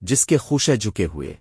جس کے خوشے جھکے ہوئے۔